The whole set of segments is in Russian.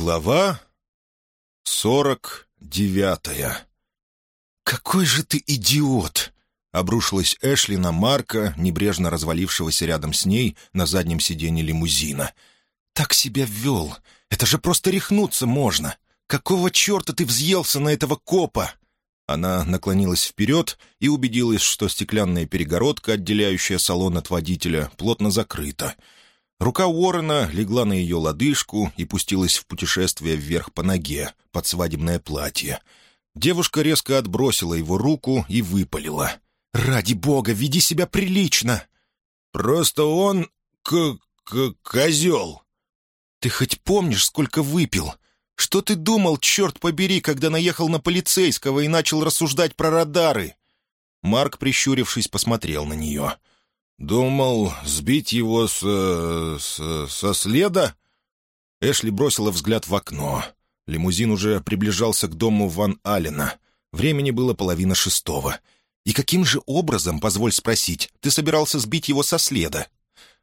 Глава сорок девятая. «Какой же ты идиот!» — обрушилась Эшли на Марка, небрежно развалившегося рядом с ней на заднем сиденье лимузина. «Так себя ввел! Это же просто рехнуться можно! Какого черта ты взъелся на этого копа?» Она наклонилась вперед и убедилась, что стеклянная перегородка, отделяющая салон от водителя, плотно закрыта — Рука Уоррена легла на ее лодыжку и пустилась в путешествие вверх по ноге, под свадебное платье. Девушка резко отбросила его руку и выпалила. «Ради бога, веди себя прилично!» «Просто он к... к... козел!» «Ты хоть помнишь, сколько выпил? Что ты думал, черт побери, когда наехал на полицейского и начал рассуждать про радары?» Марк, прищурившись, посмотрел на нее. «Думал сбить его с... с... со следа?» Эшли бросила взгляд в окно. Лимузин уже приближался к дому Ван Аллена. Времени было половина шестого. «И каким же образом, позволь спросить, ты собирался сбить его со следа?»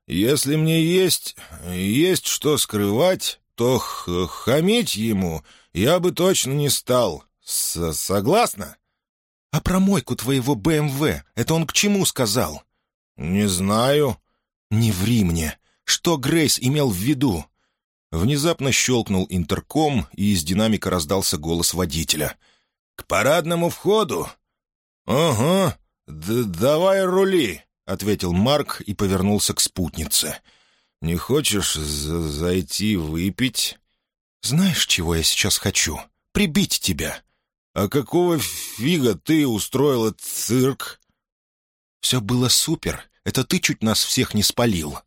«Если мне есть... есть что скрывать, то х хамить ему я бы точно не стал. С Согласна?» «А про мойку твоего БМВ, это он к чему сказал?» «Не знаю». «Не ври мне. Что Грейс имел в виду?» Внезапно щелкнул интерком, и из динамика раздался голос водителя. «К парадному входу?» «Ага, Д давай рули», — ответил Марк и повернулся к спутнице. «Не хочешь зайти выпить?» «Знаешь, чего я сейчас хочу? Прибить тебя». «А какого фига ты устроила цирк?» «Все было супер. Это ты чуть нас всех не спалил».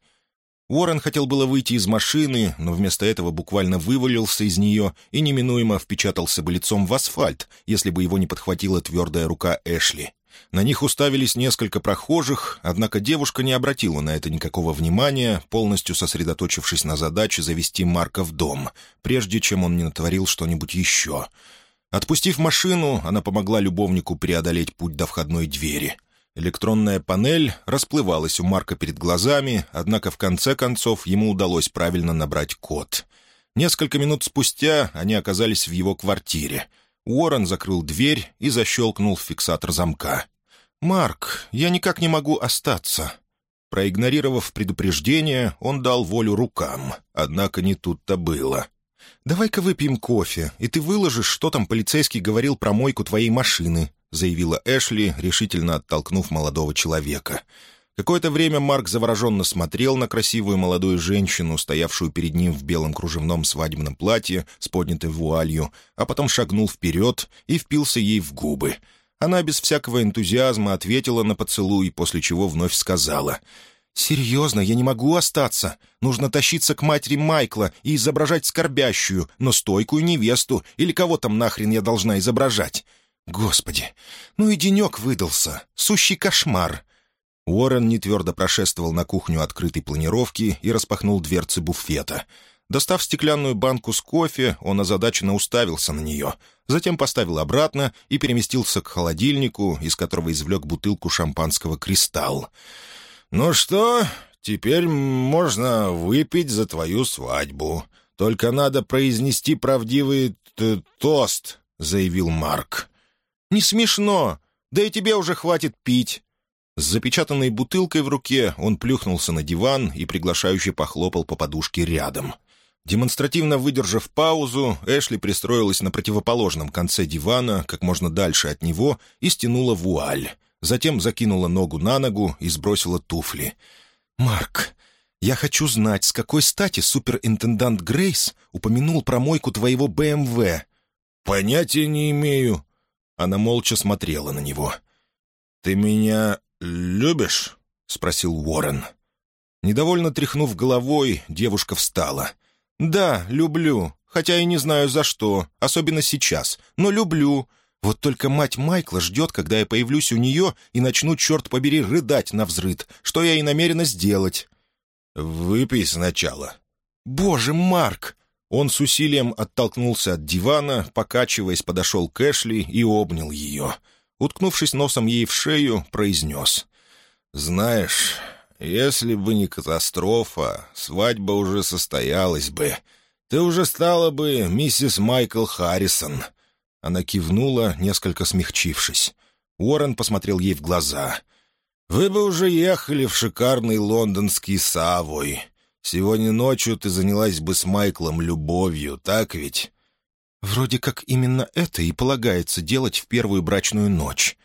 Уоррен хотел было выйти из машины, но вместо этого буквально вывалился из нее и неминуемо впечатался бы лицом в асфальт, если бы его не подхватила твердая рука Эшли. На них уставились несколько прохожих, однако девушка не обратила на это никакого внимания, полностью сосредоточившись на задаче завести Марка в дом, прежде чем он не натворил что-нибудь еще. Отпустив машину, она помогла любовнику преодолеть путь до входной двери — Электронная панель расплывалась у Марка перед глазами, однако в конце концов ему удалось правильно набрать код. Несколько минут спустя они оказались в его квартире. Уоррен закрыл дверь и защелкнул фиксатор замка. «Марк, я никак не могу остаться». Проигнорировав предупреждение, он дал волю рукам, однако не тут-то было. «Давай-ка выпьем кофе, и ты выложишь, что там полицейский говорил про мойку твоей машины. — заявила Эшли, решительно оттолкнув молодого человека. Какое-то время Марк завороженно смотрел на красивую молодую женщину, стоявшую перед ним в белом кружевном свадебном платье с поднятой вуалью, а потом шагнул вперед и впился ей в губы. Она без всякого энтузиазма ответила на поцелуй, после чего вновь сказала — «Серьезно, я не могу остаться. Нужно тащиться к матери Майкла и изображать скорбящую, но стойкую невесту, или кого там нахрен я должна изображать. Господи, ну и денек выдался. Сущий кошмар. Уоррен нетвердо прошествовал на кухню открытой планировки и распахнул дверцы буфета. Достав стеклянную банку с кофе, он озадаченно уставился на нее, затем поставил обратно и переместился к холодильнику, из которого извлек бутылку шампанского «Кристалл». «Ну что, теперь можно выпить за твою свадьбу. Только надо произнести правдивый тост», — заявил Марк. «Не смешно! Да и тебе уже хватит пить!» С запечатанной бутылкой в руке он плюхнулся на диван и приглашающе похлопал по подушке рядом. Демонстративно выдержав паузу, Эшли пристроилась на противоположном конце дивана, как можно дальше от него, и стянула вуаль. Затем закинула ногу на ногу и сбросила туфли. «Марк, я хочу знать, с какой стати суперинтендант Грейс упомянул про мойку твоего БМВ?» «Понятия не имею», она молча смотрела на него. «Ты меня любишь?» — спросил Уоррен. Недовольно тряхнув головой, девушка встала. «Да, люблю, хотя и не знаю за что, особенно сейчас, но люблю. Вот только мать Майкла ждет, когда я появлюсь у нее и начну, черт побери, рыдать на взрыд, что я и намерена сделать». «Выпей сначала». «Боже, Марк, он с усилием оттолкнулся от дивана, покачиваясь, подошел к Эшли и обнял ее. Уткнувшись носом ей в шею, произнес. «Знаешь, если бы не катастрофа, свадьба уже состоялась бы. ты уже стала бы миссис Майкл Харрисон». Она кивнула, несколько смягчившись. Уоррен посмотрел ей в глаза. «Вы бы уже ехали в шикарный лондонский Савой. Сегодня ночью ты занялась бы с Майклом любовью, так ведь?» «Вроде как именно это и полагается делать в первую брачную ночь».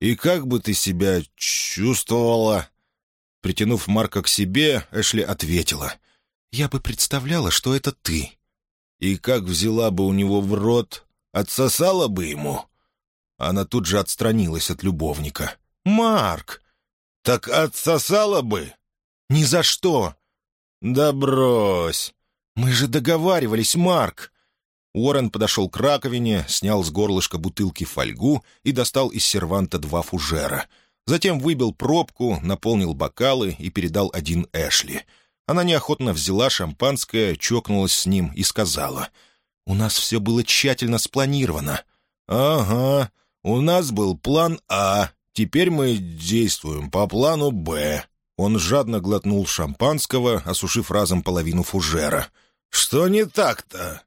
«И как бы ты себя чувствовала?» Притянув Марка к себе, Эшли ответила. «Я бы представляла, что это ты». «И как взяла бы у него в рот? Отсосала бы ему?» Она тут же отстранилась от любовника. «Марк! Так отсосала бы?» «Ни за что!» «Да брось!» «Мы же договаривались, Марк!» Уоррен подошел к раковине, снял с горлышка бутылки фольгу и достал из серванта два фужера. Затем выбил пробку, наполнил бокалы и передал один Эшли. Она неохотно взяла шампанское, чокнулась с ним и сказала, «У нас все было тщательно спланировано». «Ага, у нас был план А, теперь мы действуем по плану Б». Он жадно глотнул шампанского, осушив разом половину фужера. «Что не так-то?»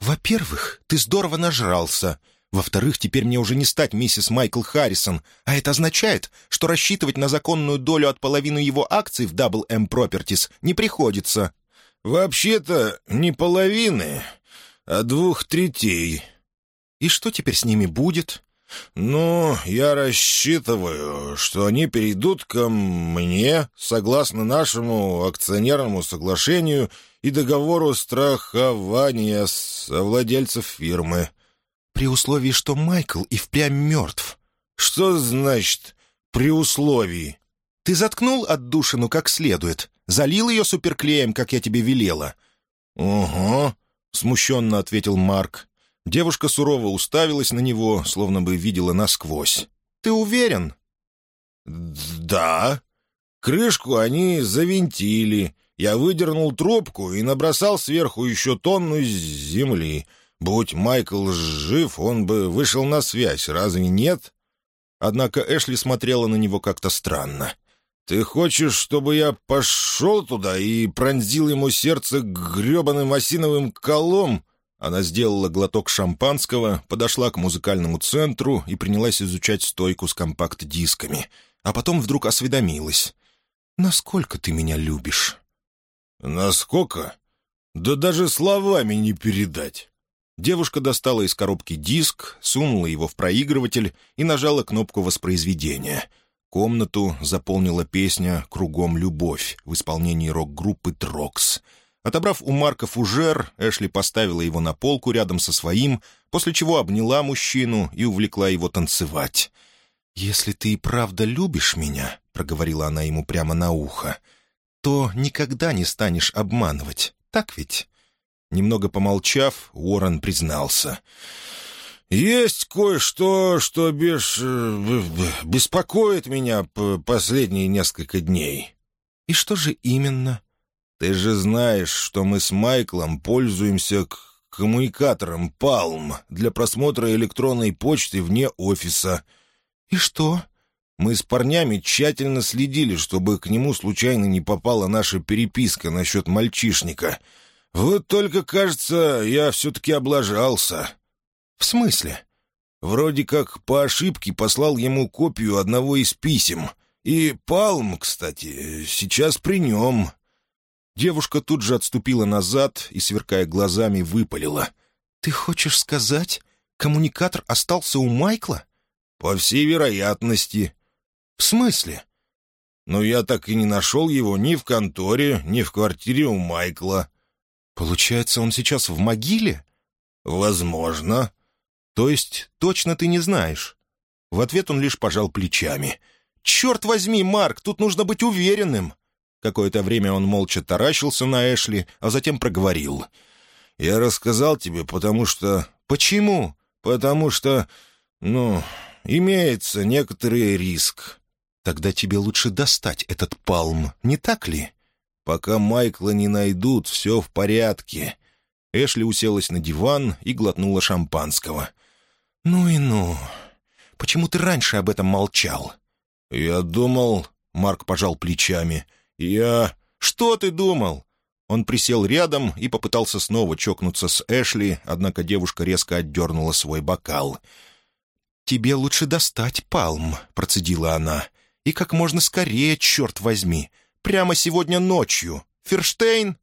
«Во-первых, ты здорово нажрался. Во-вторых, теперь мне уже не стать миссис Майкл Харрисон, а это означает, что рассчитывать на законную долю от половины его акций в Double M Properties не приходится». «Вообще-то не половины, а двух третей». «И что теперь с ними будет?» «Ну, я рассчитываю, что они перейдут ко мне согласно нашему акционерному соглашению и договору страхования совладельцев фирмы». «При условии, что Майкл и впрямь мертв». «Что значит «при условии»?» «Ты заткнул отдушину как следует, залил ее суперклеем, как я тебе велела». «Угу», — смущенно ответил Марк. Девушка сурово уставилась на него, словно бы видела насквозь. «Ты уверен?» «Да. Крышку они завинтили. Я выдернул трубку и набросал сверху еще тонну земли. Будь Майкл жив, он бы вышел на связь, разве нет?» Однако Эшли смотрела на него как-то странно. «Ты хочешь, чтобы я пошел туда и пронзил ему сердце гребаным осиновым колом?» Она сделала глоток шампанского, подошла к музыкальному центру и принялась изучать стойку с компакт-дисками, а потом вдруг осведомилась. «Насколько ты меня любишь?» «Насколько? Да даже словами не передать». Девушка достала из коробки диск, сунула его в проигрыватель и нажала кнопку воспроизведения. Комнату заполнила песня «Кругом любовь» в исполнении рок-группы «Трокс». Отобрав у Марка фужер, Эшли поставила его на полку рядом со своим, после чего обняла мужчину и увлекла его танцевать. «Если ты и правда любишь меня», — проговорила она ему прямо на ухо, — «то никогда не станешь обманывать, так ведь?» Немного помолчав, Уоррен признался. «Есть кое-что, что беш... Э, беспокоит меня последние несколько дней». «И что же именно?» Ты же знаешь, что мы с Майклом пользуемся коммуникатором «Палм» для просмотра электронной почты вне офиса». «И что?» Мы с парнями тщательно следили, чтобы к нему случайно не попала наша переписка насчет мальчишника. Вот только, кажется, я все-таки облажался. «В смысле?» Вроде как по ошибке послал ему копию одного из писем. И Палм, кстати, сейчас при нем. Девушка тут же отступила назад и, сверкая глазами, выпалила. «Ты хочешь сказать, коммуникатор остался у Майкла?» «По всей вероятности». «В смысле?» «Но я так и не нашел его ни в конторе, ни в квартире у Майкла». «Получается, он сейчас в могиле?» «Возможно». «То есть точно ты не знаешь?» В ответ он лишь пожал плечами. «Черт возьми, Марк, тут нужно быть уверенным!» Какое-то время он молча таращился на Эшли, а затем проговорил. «Я рассказал тебе, потому что...» «Почему?» «Потому что, ну, имеется некоторый риск». «Тогда тебе лучше достать этот палм, не так ли?» «Пока Майкла не найдут, все в порядке». Эшли уселась на диван и глотнула шампанского. «Ну и ну. Почему ты раньше об этом молчал?» «Я думал...» — Марк пожал плечами — «Я...» «Что ты думал?» Он присел рядом и попытался снова чокнуться с Эшли, однако девушка резко отдернула свой бокал. «Тебе лучше достать палм», — процедила она. «И как можно скорее, черт возьми. Прямо сегодня ночью. Ферштейн?»